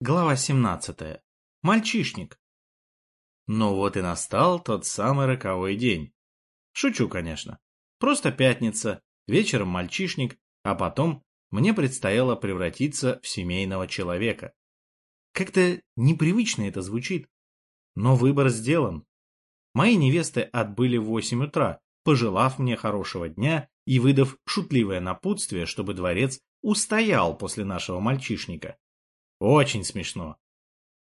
Глава 17. Мальчишник. Ну вот и настал тот самый роковой день. Шучу, конечно. Просто пятница, вечером мальчишник, а потом мне предстояло превратиться в семейного человека. Как-то непривычно это звучит, но выбор сделан. Мои невесты отбыли в 8 утра, пожелав мне хорошего дня и выдав шутливое напутствие, чтобы дворец устоял после нашего мальчишника. Очень смешно.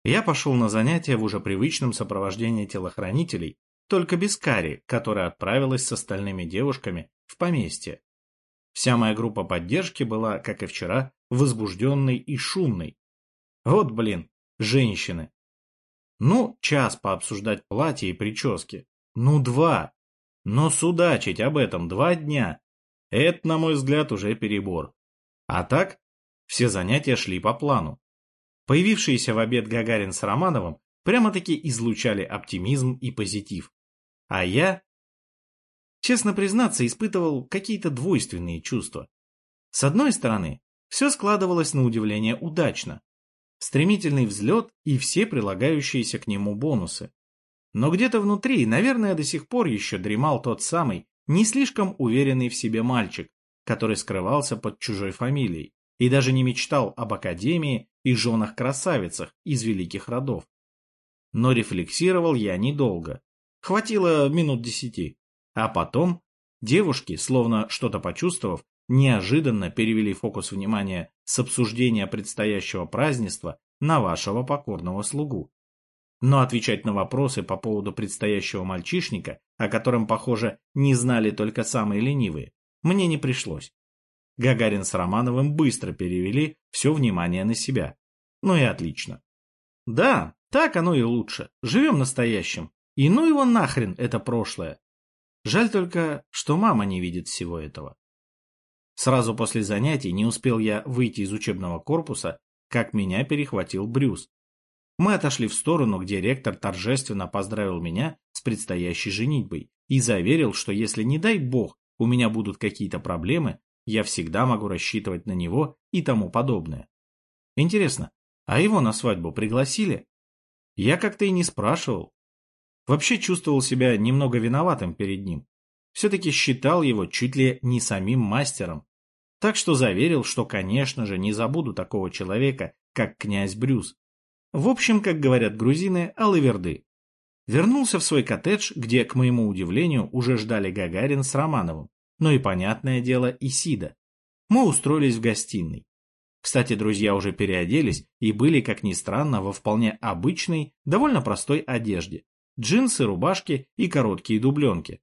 Я пошел на занятия в уже привычном сопровождении телохранителей, только без Кари, которая отправилась с остальными девушками в поместье. Вся моя группа поддержки была, как и вчера, возбужденной и шумной. Вот, блин, женщины. Ну, час пообсуждать платье и прически. Ну, два. Но судачить об этом два дня. Это, на мой взгляд, уже перебор. А так, все занятия шли по плану. Появившиеся в обед Гагарин с Романовым прямо-таки излучали оптимизм и позитив. А я, честно признаться, испытывал какие-то двойственные чувства. С одной стороны, все складывалось на удивление удачно. Стремительный взлет и все прилагающиеся к нему бонусы. Но где-то внутри, наверное, до сих пор еще дремал тот самый, не слишком уверенный в себе мальчик, который скрывался под чужой фамилией и даже не мечтал об академии и женах-красавицах из великих родов. Но рефлексировал я недолго. Хватило минут десяти. А потом девушки, словно что-то почувствовав, неожиданно перевели фокус внимания с обсуждения предстоящего празднества на вашего покорного слугу. Но отвечать на вопросы по поводу предстоящего мальчишника, о котором, похоже, не знали только самые ленивые, мне не пришлось. Гагарин с Романовым быстро перевели все внимание на себя. Ну и отлично. Да, так оно и лучше. Живем настоящим. И ну его нахрен это прошлое. Жаль только, что мама не видит всего этого. Сразу после занятий не успел я выйти из учебного корпуса, как меня перехватил Брюс. Мы отошли в сторону, где ректор торжественно поздравил меня с предстоящей женитьбой и заверил, что если, не дай бог, у меня будут какие-то проблемы, я всегда могу рассчитывать на него и тому подобное. Интересно, а его на свадьбу пригласили? Я как-то и не спрашивал. Вообще чувствовал себя немного виноватым перед ним. Все-таки считал его чуть ли не самим мастером. Так что заверил, что, конечно же, не забуду такого человека, как князь Брюс. В общем, как говорят грузины, алаверды. Вернулся в свой коттедж, где, к моему удивлению, уже ждали Гагарин с Романовым но и, понятное дело, Исида. Мы устроились в гостиной. Кстати, друзья уже переоделись и были, как ни странно, во вполне обычной, довольно простой одежде. Джинсы, рубашки и короткие дубленки.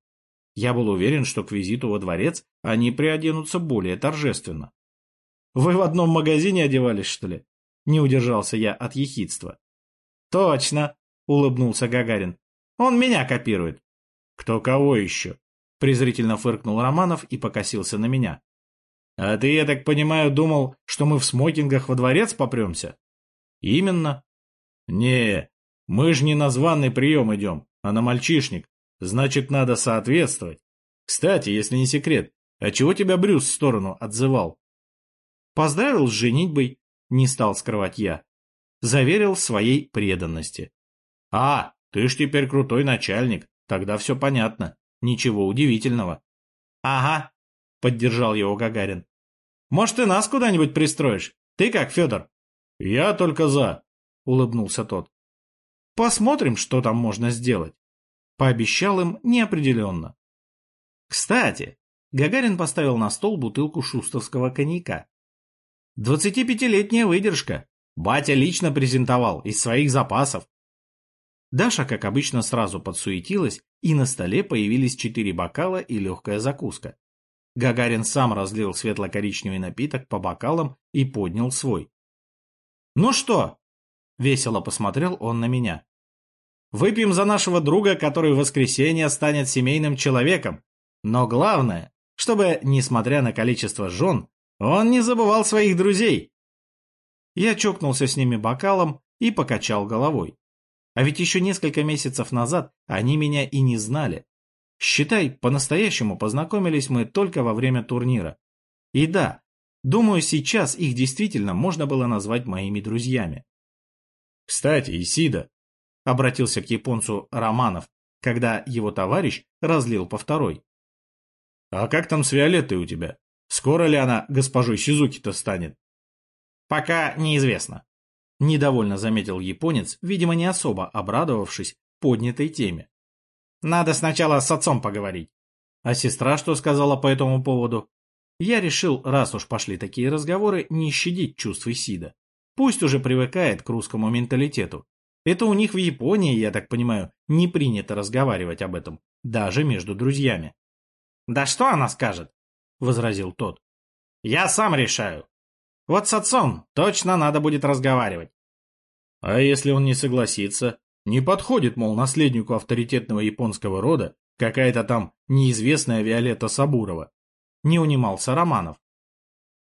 Я был уверен, что к визиту во дворец они приоденутся более торжественно. «Вы в одном магазине одевались, что ли?» Не удержался я от ехидства. «Точно!» — улыбнулся Гагарин. «Он меня копирует». «Кто кого еще?» Презрительно фыркнул Романов и покосился на меня. «А ты, я так понимаю, думал, что мы в смокингах во дворец попремся?» «Именно». «Не, мы же не на званый прием идем, а на мальчишник. Значит, надо соответствовать. Кстати, если не секрет, а чего тебя Брюс в сторону отзывал?» «Поздравил с женитьбой», — не стал скрывать я. Заверил своей преданности. «А, ты ж теперь крутой начальник, тогда все понятно». Ничего удивительного. Ага, поддержал его Гагарин. Может, и нас куда-нибудь пристроишь? Ты как, Федор? Я только за, улыбнулся тот. Посмотрим, что там можно сделать. Пообещал им неопределенно. Кстати, Гагарин поставил на стол бутылку шустовского коньяка. Двадцатипятилетняя выдержка. Батя лично презентовал из своих запасов. Даша, как обычно, сразу подсуетилась, и на столе появились четыре бокала и легкая закуска. Гагарин сам разлил светло-коричневый напиток по бокалам и поднял свой. «Ну что?» — весело посмотрел он на меня. «Выпьем за нашего друга, который в воскресенье станет семейным человеком. Но главное, чтобы, несмотря на количество жен, он не забывал своих друзей». Я чокнулся с ними бокалом и покачал головой. А ведь еще несколько месяцев назад они меня и не знали. Считай, по-настоящему познакомились мы только во время турнира. И да, думаю, сейчас их действительно можно было назвать моими друзьями. Кстати, Исида, — обратился к японцу Романов, когда его товарищ разлил по второй. «А как там с Виолеттой у тебя? Скоро ли она госпожой Сизуки-то станет?» «Пока неизвестно», — недовольно заметил японец, видимо, не особо обрадовавшись поднятой теме. «Надо сначала с отцом поговорить». А сестра что сказала по этому поводу? Я решил, раз уж пошли такие разговоры, не щадить чувств Исида. Пусть уже привыкает к русскому менталитету. Это у них в Японии, я так понимаю, не принято разговаривать об этом, даже между друзьями. «Да что она скажет?» — возразил тот. «Я сам решаю. Вот с отцом точно надо будет разговаривать». «А если он не согласится? Не подходит, мол, наследнику авторитетного японского рода какая-то там неизвестная Виолетта Сабурова?» Не унимался Романов.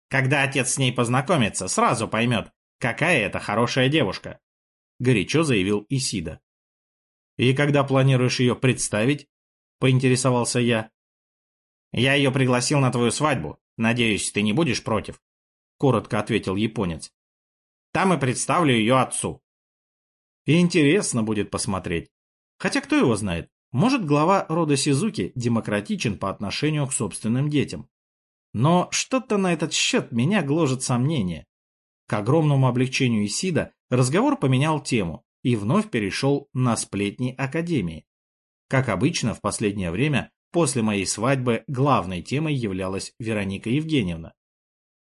«Когда отец с ней познакомится, сразу поймет, какая это хорошая девушка», — горячо заявил Исида. «И когда планируешь ее представить?» — поинтересовался я. «Я ее пригласил на твою свадьбу. Надеюсь, ты не будешь против?» — коротко ответил японец. «Там и представлю ее отцу». И интересно будет посмотреть. Хотя кто его знает, может глава рода Сизуки демократичен по отношению к собственным детям. Но что-то на этот счет меня гложет сомнение. К огромному облегчению Исида разговор поменял тему и вновь перешел на сплетни Академии. Как обычно, в последнее время, после моей свадьбы, главной темой являлась Вероника Евгеньевна.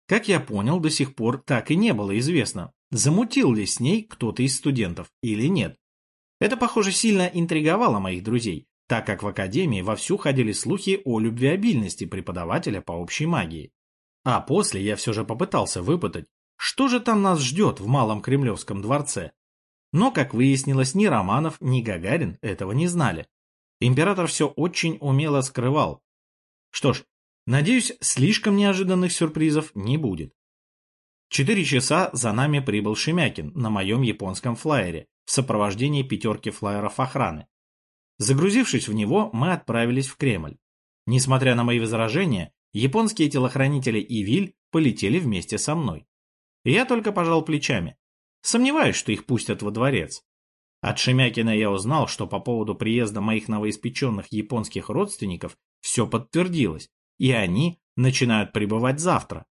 Как я понял, до сих пор так и не было известно, замутил ли с ней кто-то из студентов или нет. Это, похоже, сильно интриговало моих друзей, так как в Академии вовсю ходили слухи о любвеобильности преподавателя по общей магии. А после я все же попытался выпытать, что же там нас ждет в Малом Кремлевском дворце? Но, как выяснилось, ни Романов, ни Гагарин этого не знали. Император все очень умело скрывал. Что ж, надеюсь, слишком неожиданных сюрпризов не будет. Четыре часа за нами прибыл Шемякин на моем японском флайере в сопровождении пятерки флайеров охраны. Загрузившись в него, мы отправились в Кремль. Несмотря на мои возражения, японские телохранители и Виль полетели вместе со мной. Я только пожал плечами. Сомневаюсь, что их пустят во дворец. От Шемякина я узнал, что по поводу приезда моих новоиспеченных японских родственников все подтвердилось, и они начинают прибывать завтра.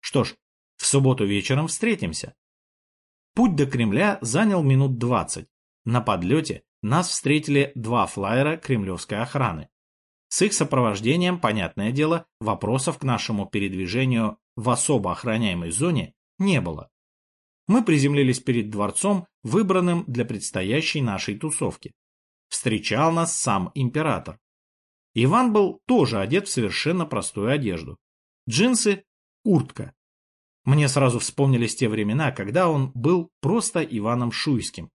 Что ж, в субботу вечером встретимся. Путь до Кремля занял минут двадцать. На подлете нас встретили два флайера кремлевской охраны. С их сопровождением, понятное дело, вопросов к нашему передвижению в особо охраняемой зоне не было. Мы приземлились перед дворцом, выбранным для предстоящей нашей тусовки. Встречал нас сам император. Иван был тоже одет в совершенно простую одежду. Джинсы, куртка. Мне сразу вспомнились те времена, когда он был просто Иваном Шуйским.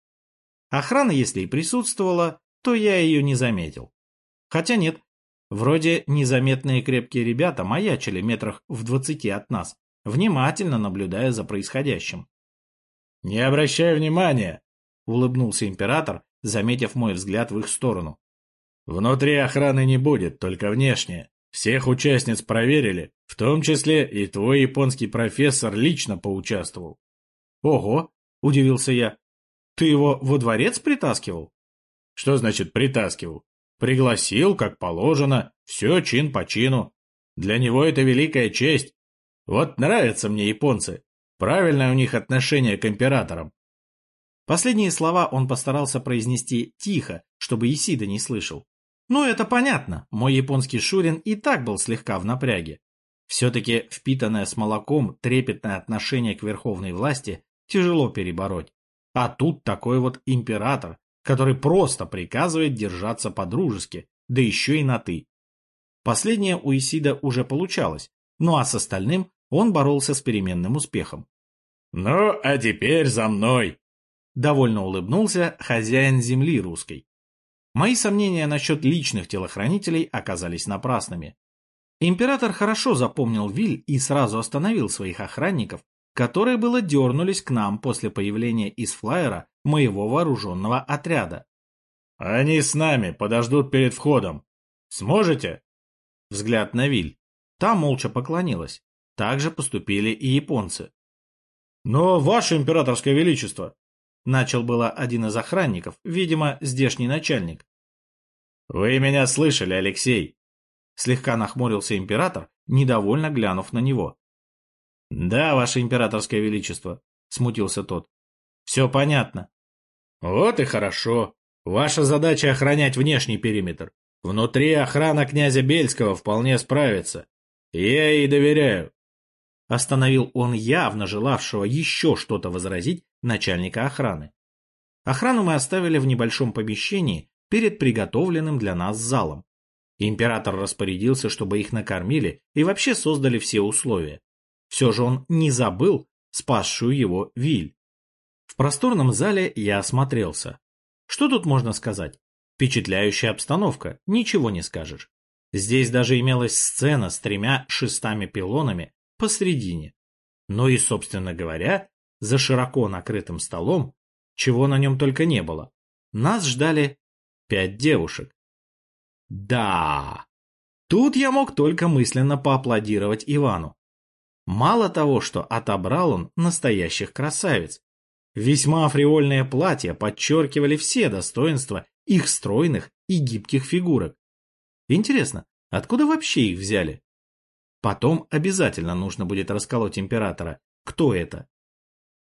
Охрана, если и присутствовала, то я ее не заметил. Хотя нет, вроде незаметные крепкие ребята маячили метрах в двадцати от нас, внимательно наблюдая за происходящим. «Не обращай внимания!» — улыбнулся император, заметив мой взгляд в их сторону. «Внутри охраны не будет, только внешне. Всех участниц проверили, в том числе и твой японский профессор лично поучаствовал». «Ого!» — удивился я. «Ты его во дворец притаскивал?» «Что значит притаскивал? Пригласил, как положено, все чин по чину. Для него это великая честь вот нравятся мне японцы. Правильное у них отношение к императорам. Последние слова он постарался произнести тихо, чтобы Исида не слышал. Ну, это понятно, мой японский шурин и так был слегка в напряге. Все-таки впитанное с молоком трепетное отношение к верховной власти тяжело перебороть. А тут такой вот император, который просто приказывает держаться по-дружески, да еще и на «ты». Последнее у Исида уже получалось, ну а с остальным он боролся с переменным успехом. «Ну, а теперь за мной!» Довольно улыбнулся хозяин земли русской. Мои сомнения насчет личных телохранителей оказались напрасными. Император хорошо запомнил Виль и сразу остановил своих охранников, которые было дернулись к нам после появления из флайера моего вооруженного отряда. «Они с нами, подождут перед входом. Сможете?» Взгляд на Виль. Та молча поклонилась. Так же поступили и японцы. «Но, ваше императорское величество!» Начал было один из охранников, видимо, здешний начальник. «Вы меня слышали, Алексей?» Слегка нахмурился император, недовольно глянув на него. «Да, ваше императорское величество», — смутился тот. «Все понятно». «Вот и хорошо. Ваша задача — охранять внешний периметр. Внутри охрана князя Бельского вполне справится. Я ей доверяю. Остановил он явно желавшего еще что-то возразить начальника охраны. Охрану мы оставили в небольшом помещении перед приготовленным для нас залом. Император распорядился, чтобы их накормили и вообще создали все условия. Все же он не забыл спасшую его Виль. В просторном зале я осмотрелся. Что тут можно сказать? Впечатляющая обстановка, ничего не скажешь. Здесь даже имелась сцена с тремя шестами-пилонами посредине. Но и, собственно говоря, за широко накрытым столом, чего на нем только не было, нас ждали пять девушек. Да, тут я мог только мысленно поаплодировать Ивану. Мало того, что отобрал он настоящих красавиц, весьма фривольные платья подчеркивали все достоинства их стройных и гибких фигурок. Интересно, откуда вообще их взяли? Потом обязательно нужно будет расколоть императора. Кто это?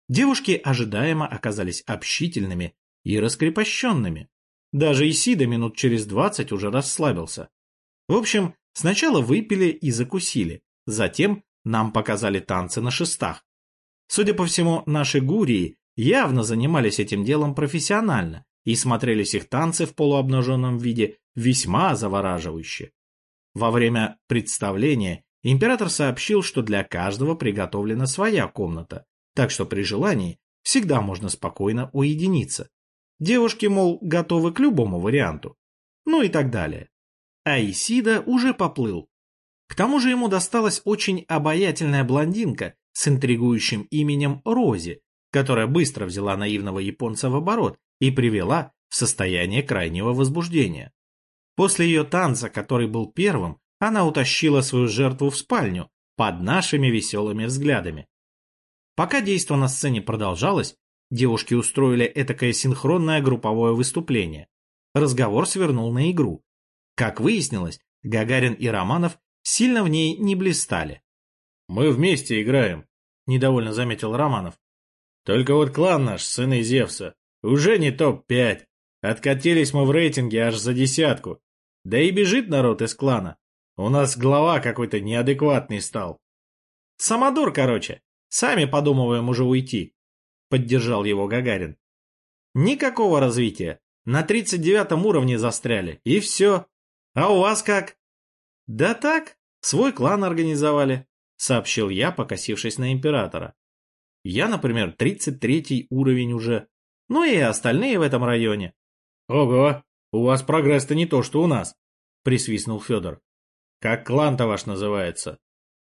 Девушки ожидаемо оказались общительными и раскрепощенными. Даже Исида минут через двадцать уже расслабился. В общем, сначала выпили и закусили, затем нам показали танцы на шестах. Судя по всему, наши гурии явно занимались этим делом профессионально и смотрелись их танцы в полуобнаженном виде весьма завораживающе. Во время представления император сообщил, что для каждого приготовлена своя комната, так что при желании всегда можно спокойно уединиться. Девушки, мол, готовы к любому варианту. Ну и так далее. А Исида уже поплыл. К тому же ему досталась очень обаятельная блондинка с интригующим именем Рози, которая быстро взяла наивного японца в оборот и привела в состояние крайнего возбуждения. После ее танца, который был первым, она утащила свою жертву в спальню под нашими веселыми взглядами. Пока действо на сцене продолжалось, девушки устроили этакое синхронное групповое выступление. Разговор свернул на игру. Как выяснилось, Гагарин и Романов сильно в ней не блистали. «Мы вместе играем», — недовольно заметил Романов. «Только вот клан наш, сыны Зевса, уже не топ-5. Откатились мы в рейтинге аж за десятку. Да и бежит народ из клана. У нас глава какой-то неадекватный стал. Самодур, короче. Сами подумываем уже уйти. Поддержал его Гагарин. Никакого развития. На 39 уровне застряли. И все. А у вас как? Да так, свой клан организовали, сообщил я, покосившись на императора. Я, например, 33 уровень уже. Ну и остальные в этом районе. Ого, у вас прогресс-то не то, что у нас, присвистнул Федор. Как клан-то ваш называется?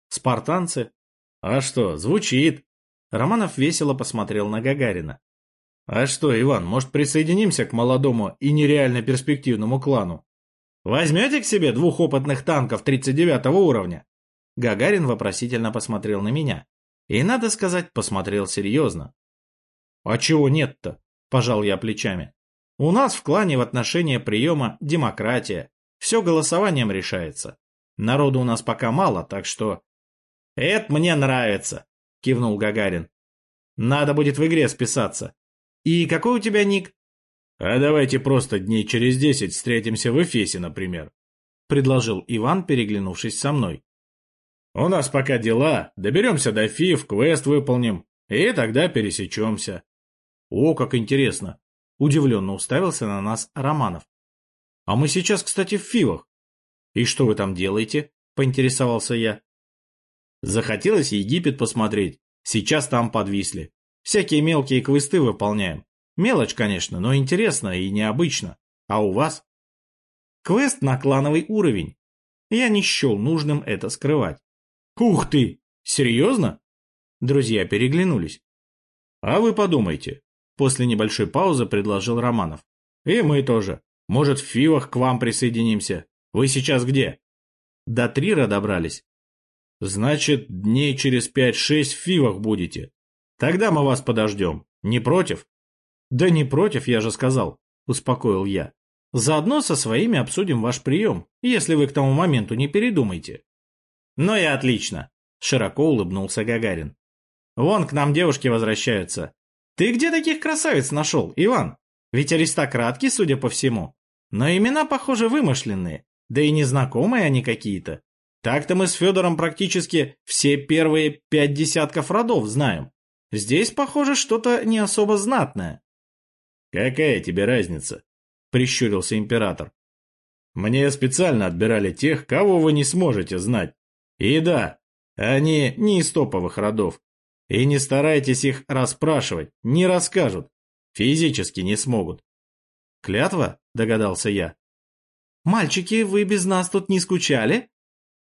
Спартанцы? А что, звучит. Романов весело посмотрел на Гагарина. А что, Иван, может присоединимся к молодому и нереально перспективному клану? Возьмете к себе двух опытных танков 39 уровня? Гагарин вопросительно посмотрел на меня. И, надо сказать, посмотрел серьезно. «А чего нет-то?» – пожал я плечами. «У нас в клане в отношении приема демократия. Все голосованием решается. Народу у нас пока мало, так что...» «Это мне нравится», – кивнул Гагарин. «Надо будет в игре списаться. И какой у тебя ник?» «А давайте просто дней через десять встретимся в Эфесе, например», – предложил Иван, переглянувшись со мной. «У нас пока дела, доберемся до ФИФ, квест выполним, и тогда пересечемся». О, как интересно. Удивленно уставился на нас Романов. А мы сейчас, кстати, в Фивах. И что вы там делаете? Поинтересовался я. Захотелось Египет посмотреть. Сейчас там подвисли. Всякие мелкие квесты выполняем. Мелочь, конечно, но интересно и необычно. А у вас? Квест на клановый уровень. Я не счел нужным это скрывать. Ух ты! Серьезно? Друзья переглянулись. А вы подумайте, После небольшой паузы предложил Романов. «И мы тоже. Может, в Фивах к вам присоединимся. Вы сейчас где?» «До Трира добрались». «Значит, дней через пять-шесть в Фивах будете. Тогда мы вас подождем. Не против?» Да не против, я же сказал, успокоил я. Заодно со своими обсудим ваш прием, если вы к тому моменту не передумаете. Ну и отлично, широко улыбнулся Гагарин. Вон к нам девушки возвращаются. Ты где таких красавиц нашел, Иван? Ведь аристократки, судя по всему. Но имена, похоже, вымышленные, да и незнакомые они какие-то. Так-то мы с Федором практически все первые пять десятков родов знаем. Здесь, похоже, что-то не особо знатное. Какая тебе разница? Прищурился император. Мне специально отбирали тех, кого вы не сможете знать. И да, они не из топовых родов. И не старайтесь их расспрашивать, не расскажут. Физически не смогут. Клятва? Догадался я. Мальчики, вы без нас тут не скучали?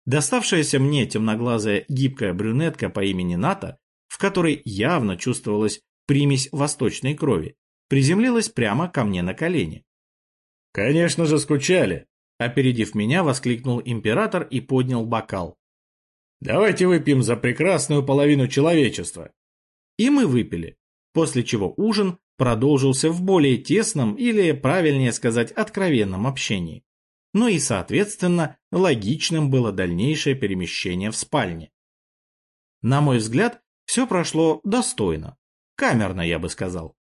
Доставшаяся мне темноглазая гибкая брюнетка по имени Ната, в которой явно чувствовалась примесь восточной крови, приземлилась прямо ко мне на колени. «Конечно же скучали!» Опередив меня, воскликнул император и поднял бокал. «Давайте выпьем за прекрасную половину человечества!» И мы выпили, после чего ужин продолжился в более тесном или, правильнее сказать, откровенном общении. Ну и, соответственно, логичным было дальнейшее перемещение в спальне. На мой взгляд, все прошло достойно. Камерно, я бы сказал.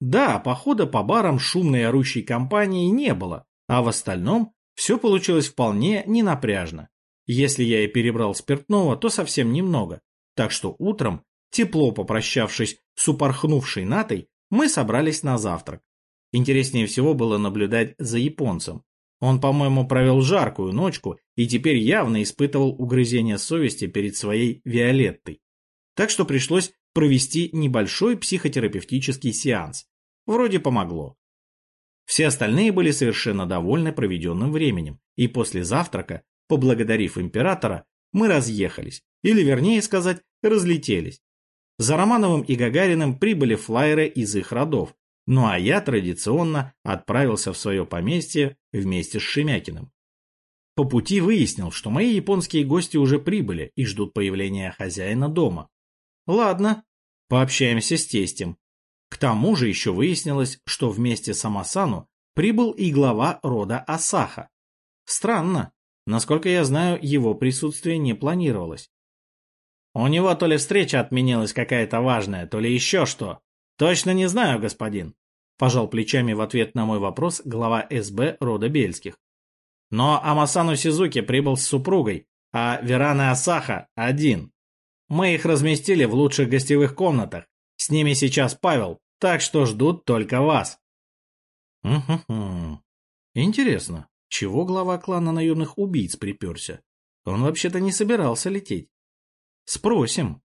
Да, похода по барам шумной орущей компании не было, а в остальном все получилось вполне ненапряжно. Если я и перебрал спиртного, то совсем немного. Так что утром, тепло попрощавшись с упорхнувшей натой, мы собрались на завтрак. Интереснее всего было наблюдать за японцем. Он, по-моему, провел жаркую ночку и теперь явно испытывал угрызение совести перед своей Виолеттой. Так что пришлось провести небольшой психотерапевтический сеанс. Вроде помогло. Все остальные были совершенно довольны проведенным временем, и после завтрака, поблагодарив императора, мы разъехались, или вернее сказать, разлетелись. За Романовым и Гагариным прибыли флайеры из их родов, ну а я традиционно отправился в свое поместье вместе с Шемякиным. По пути выяснил, что мои японские гости уже прибыли и ждут появления хозяина дома. Ладно, пообщаемся с тестем. К тому же еще выяснилось, что вместе с Амасану прибыл и глава рода Асаха. Странно, насколько я знаю, его присутствие не планировалось. У него то ли встреча отменилась какая-то важная, то ли еще что. Точно не знаю, господин. Пожал плечами в ответ на мой вопрос глава СБ рода Бельских. Но Амасану Сизуки прибыл с супругой, а Верана Асаха один. Мы их разместили в лучших гостевых комнатах. С ними сейчас Павел, так что ждут только вас. Угу. Интересно, чего глава клана наемных убийц приперся? Он вообще-то не собирался лететь. Спросим.